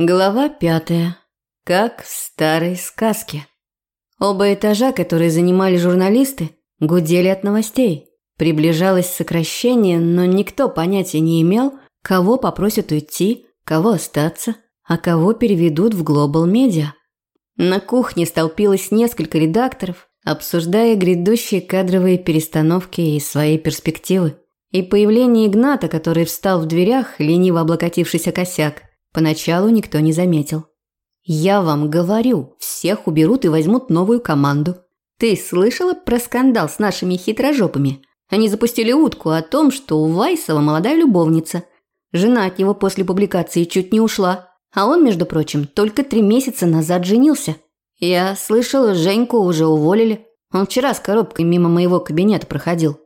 Глава пятая. Как в старой сказке. Оба этажа, которые занимали журналисты, гудели от новостей. Приближалось сокращение, но никто понятия не имел, кого попросят уйти, кого остаться, а кого переведут в Global Media. На кухне столпилось несколько редакторов, обсуждая грядущие кадровые перестановки и свои перспективы. И появление Игната, который встал в дверях, лениво облокотившийся косяк, Поначалу никто не заметил. «Я вам говорю, всех уберут и возьмут новую команду. Ты слышала про скандал с нашими хитрожопами? Они запустили утку о том, что у Вайсова молодая любовница. Жена от него после публикации чуть не ушла. А он, между прочим, только три месяца назад женился. Я слышала, Женьку уже уволили. Он вчера с коробкой мимо моего кабинета проходил.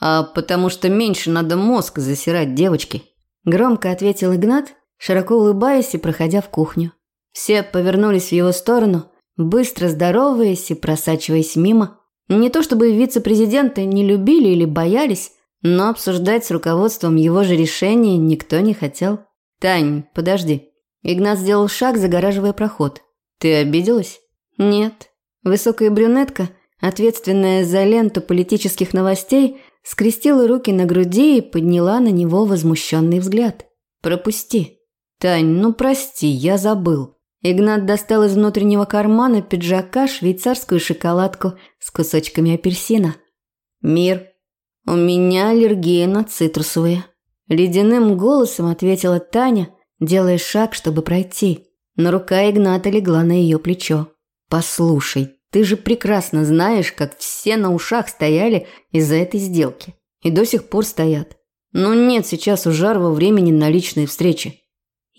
А потому что меньше надо мозг засирать девочки. Громко ответил Игнат широко улыбаясь и проходя в кухню. Все повернулись в его сторону, быстро здороваясь и просачиваясь мимо. Не то чтобы вице-президенты не любили или боялись, но обсуждать с руководством его же решение никто не хотел. «Тань, подожди». Игнат сделал шаг, загораживая проход. «Ты обиделась?» «Нет». Высокая брюнетка, ответственная за ленту политических новостей, скрестила руки на груди и подняла на него возмущенный взгляд. «Пропусти». «Тань, ну прости, я забыл». Игнат достал из внутреннего кармана пиджака швейцарскую шоколадку с кусочками апельсина. «Мир, у меня аллергия на цитрусовые». Ледяным голосом ответила Таня, делая шаг, чтобы пройти. Но рука Игната легла на ее плечо. «Послушай, ты же прекрасно знаешь, как все на ушах стояли из-за этой сделки. И до сих пор стоят. Ну нет сейчас у Жарова времени на личные встречи.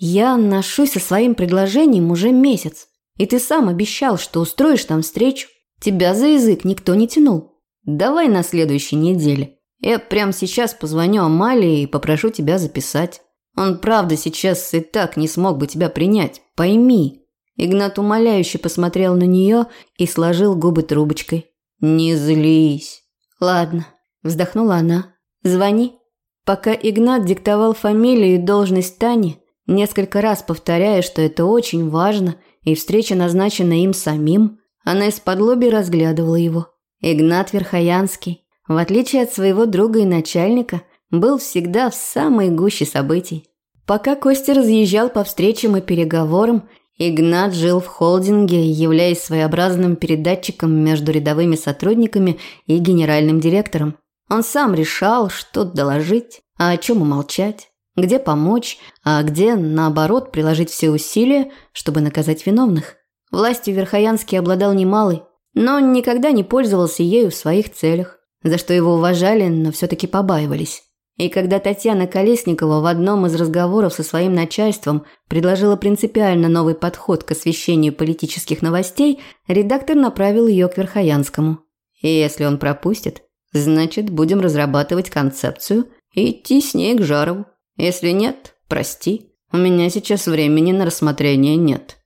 Я ношусь со своим предложением уже месяц, и ты сам обещал, что устроишь там встречу. Тебя за язык никто не тянул. Давай на следующей неделе. Я прямо сейчас позвоню Амалии и попрошу тебя записать. Он правда сейчас и так не смог бы тебя принять. Пойми. Игнат умоляюще посмотрел на нее и сложил губы трубочкой. Не злись. Ладно, вздохнула она. Звони. Пока Игнат диктовал фамилию и должность Тани, Несколько раз повторяя, что это очень важно, и встреча назначена им самим, она из-под лоби разглядывала его. Игнат Верхоянский, в отличие от своего друга и начальника, был всегда в самой гуще событий. Пока Костя разъезжал по встречам и переговорам, Игнат жил в холдинге, являясь своеобразным передатчиком между рядовыми сотрудниками и генеральным директором. Он сам решал, что доложить, а о чем умолчать где помочь, а где, наоборот, приложить все усилия, чтобы наказать виновных. Властью Верхоянский обладал немалой, но никогда не пользовался ею в своих целях, за что его уважали, но все-таки побаивались. И когда Татьяна Колесникова в одном из разговоров со своим начальством предложила принципиально новый подход к освещению политических новостей, редактор направил ее к Верхоянскому. И если он пропустит, значит, будем разрабатывать концепцию и идти с ней к Жарову. Если нет, прости, у меня сейчас времени на рассмотрение нет».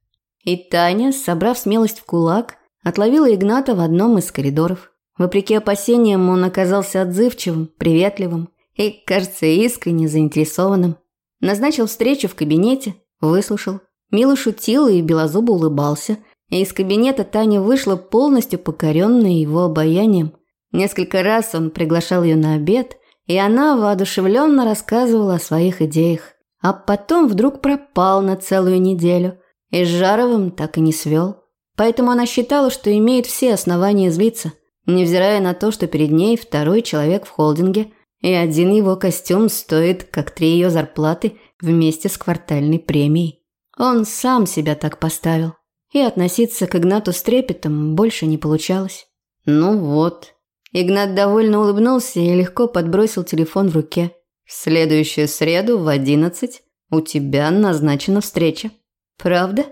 И Таня, собрав смелость в кулак, отловила Игната в одном из коридоров. Вопреки опасениям, он оказался отзывчивым, приветливым и, кажется, искренне заинтересованным. Назначил встречу в кабинете, выслушал. Мило шутил и белозубо улыбался. И из кабинета Таня вышла полностью покоренная его обаянием. Несколько раз он приглашал ее на обед, и она воодушевленно рассказывала о своих идеях. А потом вдруг пропал на целую неделю. И с Жаровым так и не свел. Поэтому она считала, что имеет все основания злиться, невзирая на то, что перед ней второй человек в холдинге, и один его костюм стоит, как три ее зарплаты вместе с квартальной премией. Он сам себя так поставил. И относиться к Игнату с трепетом больше не получалось. Ну вот, Игнат довольно улыбнулся и легко подбросил телефон в руке. «В следующую среду в одиннадцать у тебя назначена встреча». «Правда?»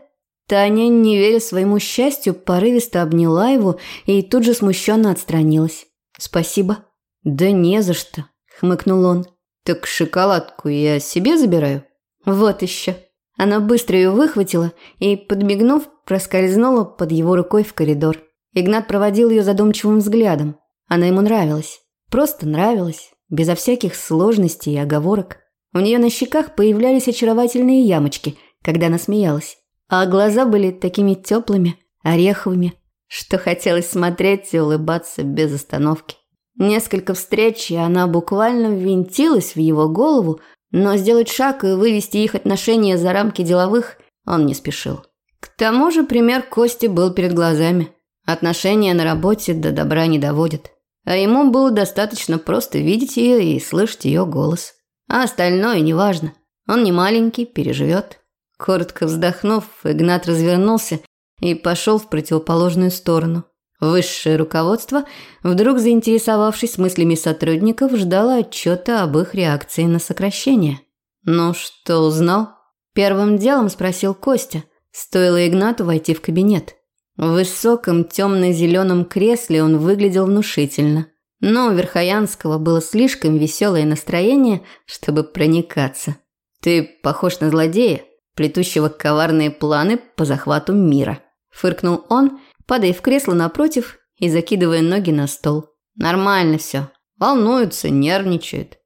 Таня, не веря своему счастью, порывисто обняла его и тут же смущенно отстранилась. «Спасибо». «Да не за что», – хмыкнул он. «Так шоколадку я себе забираю?» «Вот еще». Она быстро ее выхватила и, подмигнув, проскользнула под его рукой в коридор. Игнат проводил ее задумчивым взглядом. Она ему нравилась. Просто нравилась, безо всяких сложностей и оговорок. У нее на щеках появлялись очаровательные ямочки, когда она смеялась. А глаза были такими теплыми, ореховыми, что хотелось смотреть и улыбаться без остановки. Несколько встреч, и она буквально ввинтилась в его голову, но сделать шаг и вывести их отношения за рамки деловых он не спешил. К тому же пример Кости был перед глазами. Отношения на работе до добра не доводят. А ему было достаточно просто видеть ее и слышать ее голос. А остальное неважно. Он не маленький, переживет. Коротко вздохнув, Игнат развернулся и пошел в противоположную сторону. Высшее руководство, вдруг заинтересовавшись мыслями сотрудников, ждало отчета об их реакции на сокращение. «Ну что, узнал?» Первым делом спросил Костя. Стоило Игнату войти в кабинет. В высоком темно-зеленом кресле он выглядел внушительно. Но у Верхоянского было слишком веселое настроение, чтобы проникаться. «Ты похож на злодея, плетущего коварные планы по захвату мира», – фыркнул он – падая в кресло напротив и закидывая ноги на стол. Нормально все. Волнуются, нервничают.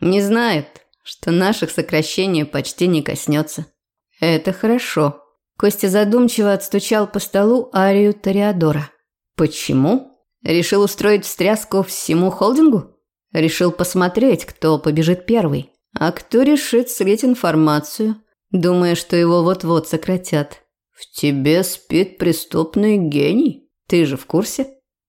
Не знают, что наших сокращений почти не коснется. Это хорошо. Костя задумчиво отстучал по столу арию Тореадора. Почему? Решил устроить встряску всему холдингу? Решил посмотреть, кто побежит первый. А кто решит слить информацию, думая, что его вот-вот сократят. «В тебе спит преступный гений? Ты же в курсе?»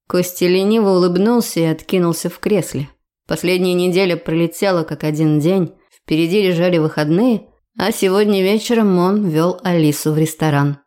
Костя лениво улыбнулся и откинулся в кресле. Последняя неделя пролетела как один день, впереди лежали выходные, а сегодня вечером он вел Алису в ресторан.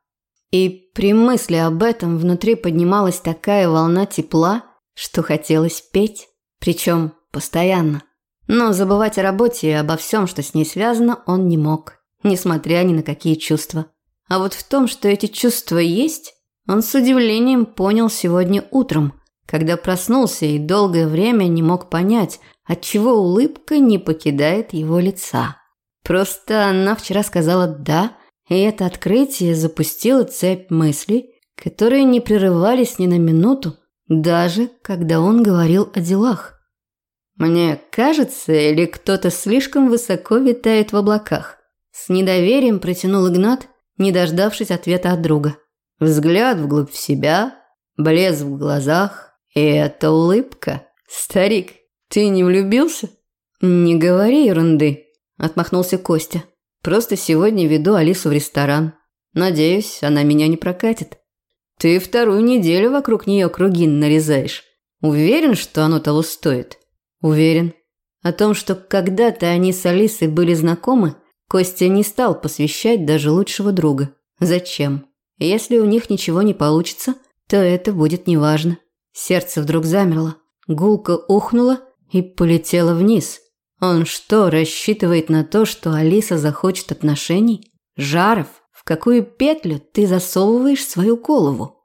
И при мысли об этом внутри поднималась такая волна тепла, что хотелось петь, причем постоянно. Но забывать о работе и обо всем, что с ней связано, он не мог, несмотря ни на какие чувства. А вот в том, что эти чувства есть, он с удивлением понял сегодня утром, когда проснулся и долгое время не мог понять, отчего улыбка не покидает его лица. Просто она вчера сказала «да», и это открытие запустило цепь мыслей, которые не прерывались ни на минуту, даже когда он говорил о делах. «Мне кажется, или кто-то слишком высоко витает в облаках?» С недоверием протянул Игнат, не дождавшись ответа от друга. Взгляд вглубь себя, блеск в глазах и эта улыбка. «Старик, ты не влюбился?» «Не говори ерунды», – отмахнулся Костя. «Просто сегодня веду Алису в ресторан. Надеюсь, она меня не прокатит. Ты вторую неделю вокруг нее круги нарезаешь. Уверен, что оно того стоит?» «Уверен. О том, что когда-то они с Алисой были знакомы, Костя не стал посвящать даже лучшего друга. Зачем? Если у них ничего не получится, то это будет неважно. Сердце вдруг замерло, гулко ухнуло и полетело вниз. Он что, рассчитывает на то, что Алиса захочет отношений? Жаров, в какую петлю ты засовываешь свою голову?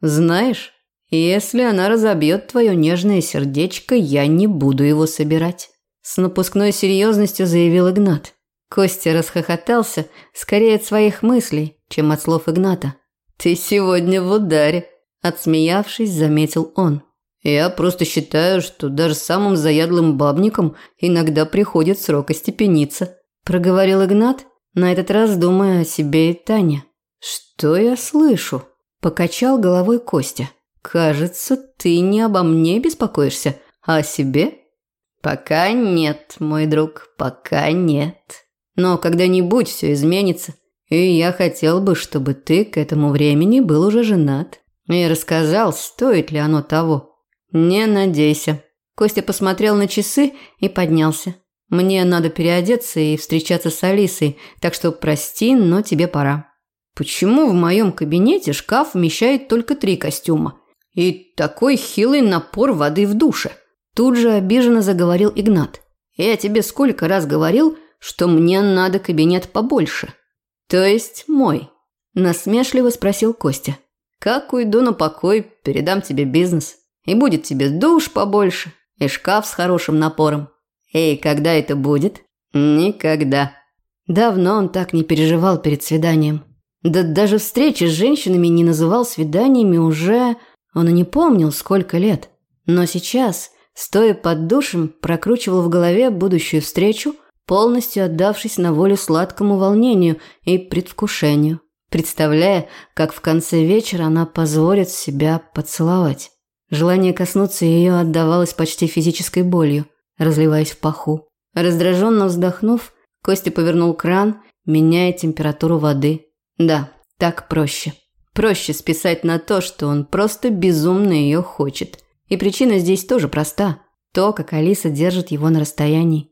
Знаешь, если она разобьет твое нежное сердечко, я не буду его собирать. С напускной серьезностью заявил Игнат. Костя расхохотался скорее от своих мыслей, чем от слов Игната. «Ты сегодня в ударе», – отсмеявшись, заметил он. «Я просто считаю, что даже самым заядлым бабникам иногда приходит срок остепениться», – проговорил Игнат, на этот раз думая о себе и Тане. «Что я слышу?» – покачал головой Костя. «Кажется, ты не обо мне беспокоишься, а о себе?» «Пока нет, мой друг, пока нет». Но когда-нибудь все изменится, и я хотел бы, чтобы ты к этому времени был уже женат. И рассказал, стоит ли оно того. Не надейся. Костя посмотрел на часы и поднялся. Мне надо переодеться и встречаться с Алисой, так что прости, но тебе пора. Почему в моем кабинете шкаф вмещает только три костюма? И такой хилый напор воды в душе. Тут же обиженно заговорил Игнат. Я тебе сколько раз говорил, что мне надо кабинет побольше. То есть мой. Насмешливо спросил Костя. Как уйду на покой, передам тебе бизнес. И будет тебе душ побольше, и шкаф с хорошим напором. Эй, когда это будет? Никогда. Давно он так не переживал перед свиданием. Да даже встречи с женщинами не называл свиданиями уже... Он и не помнил, сколько лет. Но сейчас, стоя под душем, прокручивал в голове будущую встречу – полностью отдавшись на волю сладкому волнению и предвкушению, представляя, как в конце вечера она позволит себя поцеловать. Желание коснуться ее отдавалось почти физической болью, разливаясь в паху. Раздраженно вздохнув, Костя повернул кран, меняя температуру воды. Да, так проще. Проще списать на то, что он просто безумно ее хочет. И причина здесь тоже проста. То, как Алиса держит его на расстоянии.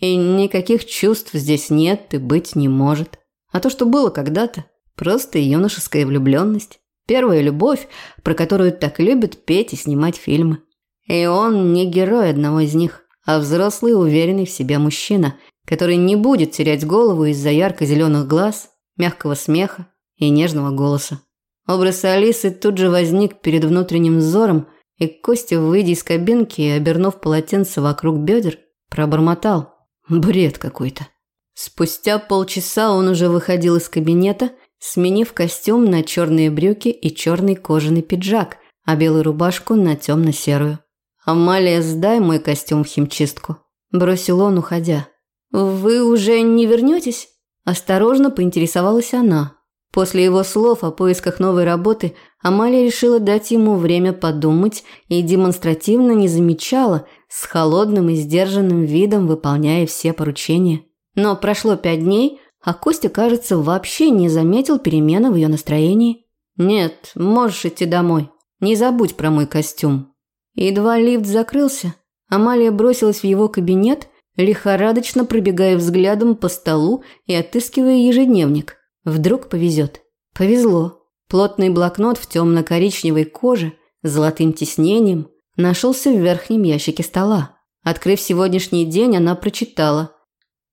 И никаких чувств здесь нет и быть не может. А то, что было когда-то, просто юношеская влюбленность. Первая любовь, про которую так любят петь и снимать фильмы. И он не герой одного из них, а взрослый, уверенный в себе мужчина, который не будет терять голову из-за ярко-зеленых глаз, мягкого смеха и нежного голоса. Образ Алисы тут же возник перед внутренним взором, и Костя, выйдя из кабинки и обернув полотенце вокруг бедер, пробормотал. Бред какой-то. Спустя полчаса он уже выходил из кабинета, сменив костюм на черные брюки и черный кожаный пиджак, а белую рубашку на темно-серую. «Амалия, сдай мой костюм в химчистку», – бросил он, уходя. «Вы уже не вернетесь?» – осторожно поинтересовалась она. После его слов о поисках новой работы Амалия решила дать ему время подумать и демонстративно не замечала, с холодным и сдержанным видом выполняя все поручения. Но прошло пять дней, а Костя, кажется, вообще не заметил перемены в ее настроении. «Нет, можешь идти домой. Не забудь про мой костюм». Едва лифт закрылся, Амалия бросилась в его кабинет, лихорадочно пробегая взглядом по столу и отыскивая ежедневник – Вдруг повезет. Повезло. Плотный блокнот в темно-коричневой коже с золотым тиснением нашелся в верхнем ящике стола. Открыв сегодняшний день, она прочитала.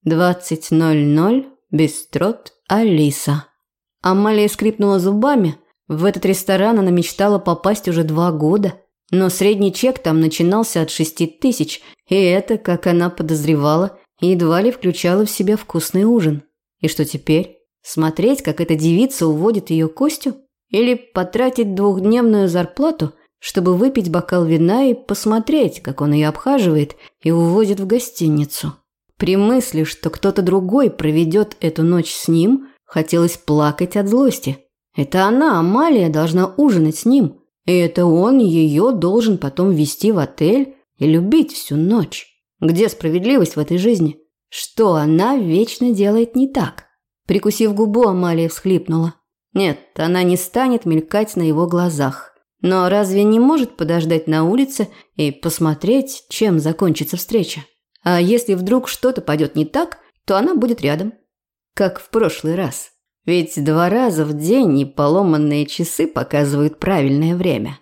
«20.00. Бестрот. Алиса». Амалия скрипнула зубами. В этот ресторан она мечтала попасть уже два года. Но средний чек там начинался от шести тысяч, и это, как она подозревала, едва ли включало в себя вкусный ужин. И что теперь? Смотреть, как эта девица уводит ее Костю? Или потратить двухдневную зарплату, чтобы выпить бокал вина и посмотреть, как он ее обхаживает и уводит в гостиницу? При мысли, что кто-то другой проведет эту ночь с ним, хотелось плакать от злости. Это она, Амалия, должна ужинать с ним. И это он ее должен потом вести в отель и любить всю ночь. Где справедливость в этой жизни? Что она вечно делает не так? Прикусив губу, Амалия всхлипнула. Нет, она не станет мелькать на его глазах. Но разве не может подождать на улице и посмотреть, чем закончится встреча? А если вдруг что-то пойдет не так, то она будет рядом. Как в прошлый раз. Ведь два раза в день и поломанные часы показывают правильное время.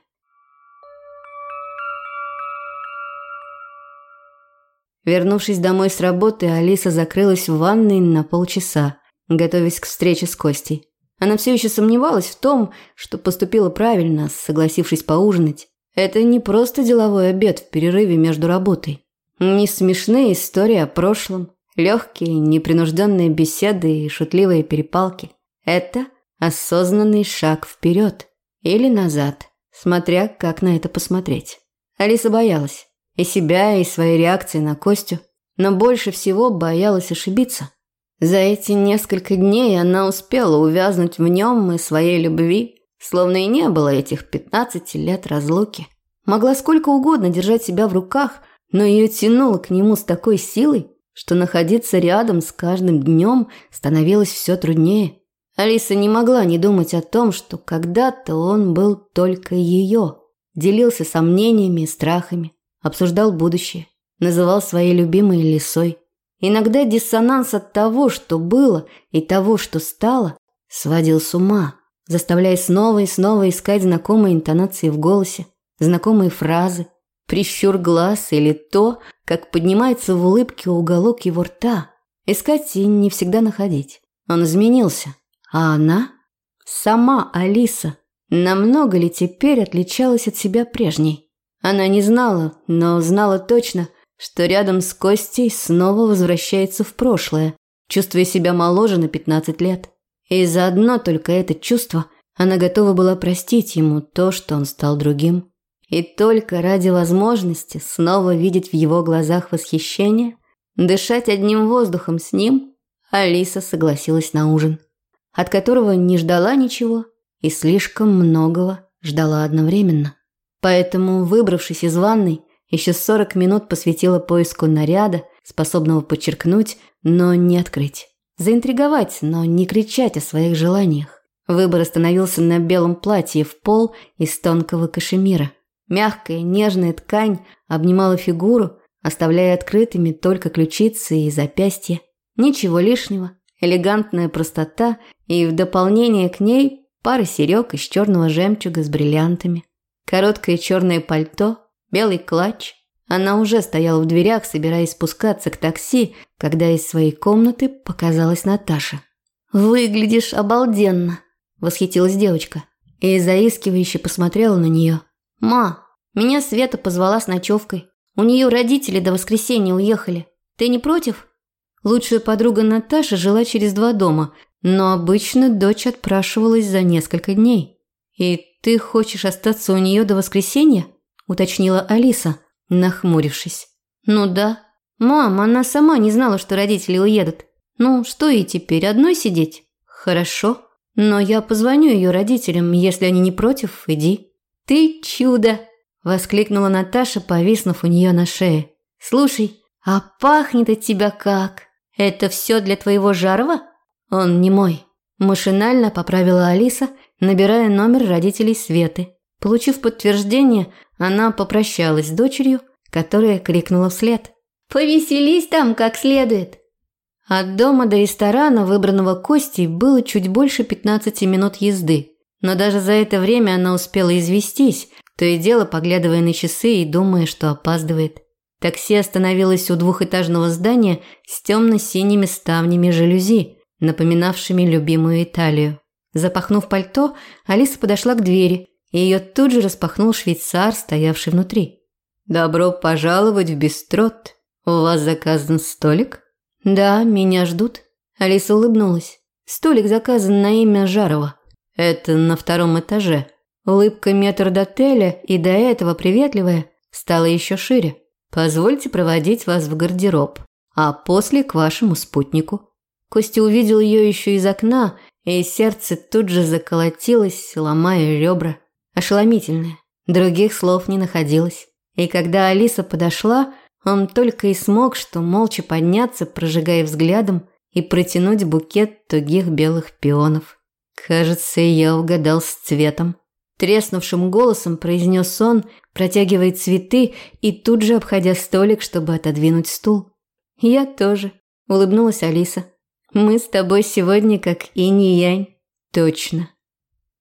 Вернувшись домой с работы, Алиса закрылась в ванной на полчаса готовясь к встрече с Костей. Она все еще сомневалась в том, что поступила правильно, согласившись поужинать. Это не просто деловой обед в перерыве между работой. Не смешные истории о прошлом, легкие, непринужденные беседы и шутливые перепалки. Это осознанный шаг вперед или назад, смотря как на это посмотреть. Алиса боялась и себя, и своей реакции на Костю, но больше всего боялась ошибиться – за эти несколько дней она успела увязнуть в нем и своей любви, словно и не было этих 15 лет разлуки. Могла сколько угодно держать себя в руках, но ее тянуло к нему с такой силой, что находиться рядом с каждым днем становилось все труднее. Алиса не могла не думать о том, что когда-то он был только ее, делился сомнениями и страхами, обсуждал будущее, называл своей любимой лисой. Иногда диссонанс от того, что было, и того, что стало, сводил с ума, заставляя снова и снова искать знакомые интонации в голосе, знакомые фразы, прищур глаз или то, как поднимается в улыбке уголок его рта. Искать и не всегда находить. Он изменился. А она? Сама Алиса. Намного ли теперь отличалась от себя прежней? Она не знала, но знала точно – что рядом с Костей снова возвращается в прошлое, чувствуя себя моложе на 15 лет. И заодно только это чувство она готова была простить ему то, что он стал другим. И только ради возможности снова видеть в его глазах восхищение, Дышать одним воздухом с ним Алиса согласилась на ужин, от которого не ждала ничего и слишком многого ждала одновременно. Поэтому, выбравшись из ванной, еще 40 минут посвятила поиску наряда, способного подчеркнуть, но не открыть. Заинтриговать, но не кричать о своих желаниях. Выбор остановился на белом платье в пол из тонкого кашемира. Мягкая, нежная ткань обнимала фигуру, оставляя открытыми только ключицы и запястья. Ничего лишнего, элегантная простота и в дополнение к ней пара серег из черного жемчуга с бриллиантами. Короткое черное пальто, белый клатч. Она уже стояла в дверях, собираясь спускаться к такси, когда из своей комнаты показалась Наташа. «Выглядишь обалденно», – восхитилась девочка и заискивающе посмотрела на нее. «Ма, меня Света позвала с ночевкой. У нее родители до воскресенья уехали. Ты не против?» Лучшая подруга Наташа жила через два дома, но обычно дочь отпрашивалась за несколько дней. «И ты хочешь остаться у нее до воскресенья?» – уточнила Алиса, нахмурившись. «Ну да. Мам, она сама не знала, что родители уедут. Ну, что ей теперь, одной сидеть?» «Хорошо. Но я позвоню ее родителям, если они не против, иди». «Ты чудо!» – воскликнула Наташа, повиснув у нее на шее. «Слушай, а пахнет от тебя как? Это все для твоего Жарова?» «Он не мой», – машинально поправила Алиса, набирая номер родителей Светы. Получив подтверждение, она попрощалась с дочерью, которая крикнула вслед. «Повеселись там как следует!» От дома до ресторана, выбранного Костей, было чуть больше 15 минут езды. Но даже за это время она успела известись, то и дело поглядывая на часы и думая, что опаздывает. Такси остановилось у двухэтажного здания с темно-синими ставнями жалюзи, напоминавшими любимую Италию. Запахнув пальто, Алиса подошла к двери, и ее тут же распахнул швейцар, стоявший внутри. «Добро пожаловать в Бестрот. У вас заказан столик?» «Да, меня ждут». Алиса улыбнулась. «Столик заказан на имя Жарова. Это на втором этаже». Улыбка метрдотеля и до этого приветливая стала еще шире. «Позвольте проводить вас в гардероб, а после к вашему спутнику». Костя увидел ее еще из окна, и сердце тут же заколотилось, ломая ребра. Ошеломительное. Других слов не находилось. И когда Алиса подошла, он только и смог, что молча подняться, прожигая взглядом, и протянуть букет тугих белых пионов. Кажется, я угадал с цветом. Треснувшим голосом произнес он, протягивая цветы и тут же обходя столик, чтобы отодвинуть стул. «Я тоже», – улыбнулась Алиса. Мы с тобой сегодня как инь и янь. Точно.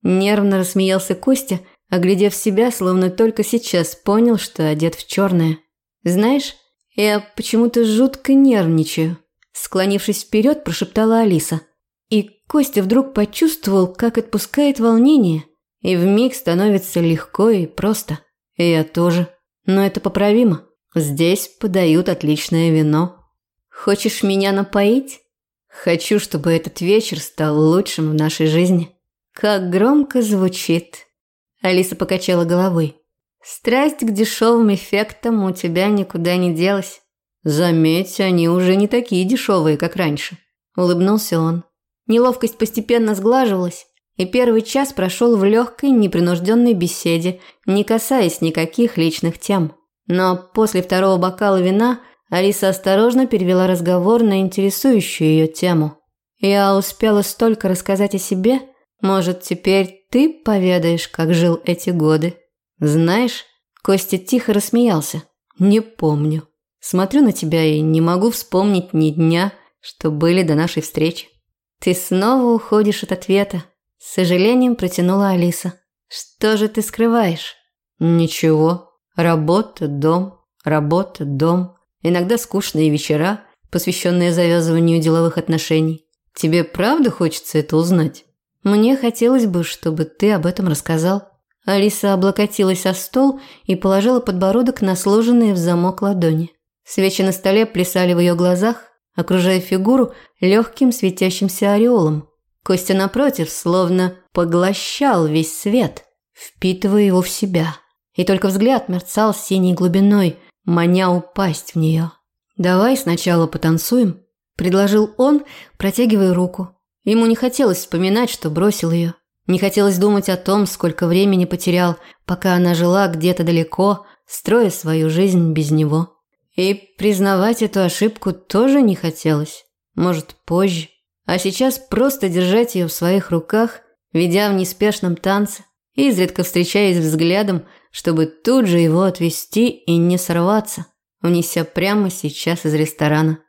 Нервно рассмеялся Костя, оглядев себя, словно только сейчас понял, что одет в черное. Знаешь, я почему-то жутко нервничаю. Склонившись вперед, прошептала Алиса. И Костя вдруг почувствовал, как отпускает волнение, и вмиг становится легко и просто. Я тоже. Но это поправимо. Здесь подают отличное вино. Хочешь меня напоить? Хочу, чтобы этот вечер стал лучшим в нашей жизни. Как громко звучит. Алиса покачала головой. Страсть к дешевым эффектам у тебя никуда не делась. Заметь, они уже не такие дешевые, как раньше. Улыбнулся он. Неловкость постепенно сглаживалась, и первый час прошел в легкой, непринужденной беседе, не касаясь никаких личных тем. Но после второго бокала вина Алиса осторожно перевела разговор на интересующую ее тему. «Я успела столько рассказать о себе. Может, теперь ты поведаешь, как жил эти годы?» «Знаешь...» Костя тихо рассмеялся. «Не помню. Смотрю на тебя и не могу вспомнить ни дня, что были до нашей встречи». «Ты снова уходишь от ответа», – с сожалением протянула Алиса. «Что же ты скрываешь?» «Ничего. Работа, дом, работа, дом. Иногда скучные вечера, посвященные завязыванию деловых отношений. Тебе правда хочется это узнать? Мне хотелось бы, чтобы ты об этом рассказал. Алиса облокотилась о стол и положила подбородок на сложенные в замок ладони. Свечи на столе плясали в ее глазах, окружая фигуру легким светящимся ореолом. Костя, напротив, словно поглощал весь свет, впитывая его в себя. И только взгляд мерцал синей глубиной – маня упасть в нее. «Давай сначала потанцуем», – предложил он, протягивая руку. Ему не хотелось вспоминать, что бросил ее. Не хотелось думать о том, сколько времени потерял, пока она жила где-то далеко, строя свою жизнь без него. И признавать эту ошибку тоже не хотелось. Может, позже. А сейчас просто держать ее в своих руках, ведя в неспешном танце, изредка встречаясь взглядом, чтобы тут же его отвести и не сорваться унеся прямо сейчас из ресторана.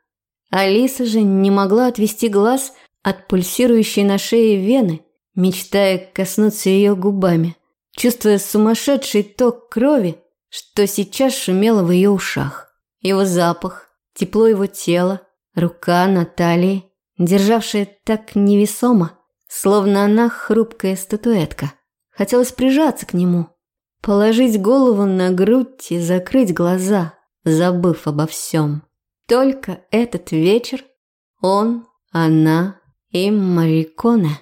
Алиса же не могла отвести глаз от пульсирующей на шее вены, мечтая коснуться ее губами, чувствуя сумасшедший ток крови, что сейчас шумело в ее ушах. Его запах, тепло его тела, рука на талии, державшая так невесомо, словно она хрупкая статуэтка. Хотелось прижаться к нему, положить голову на грудь и закрыть глаза – забыв обо всем. Только этот вечер он, она и Мариконе.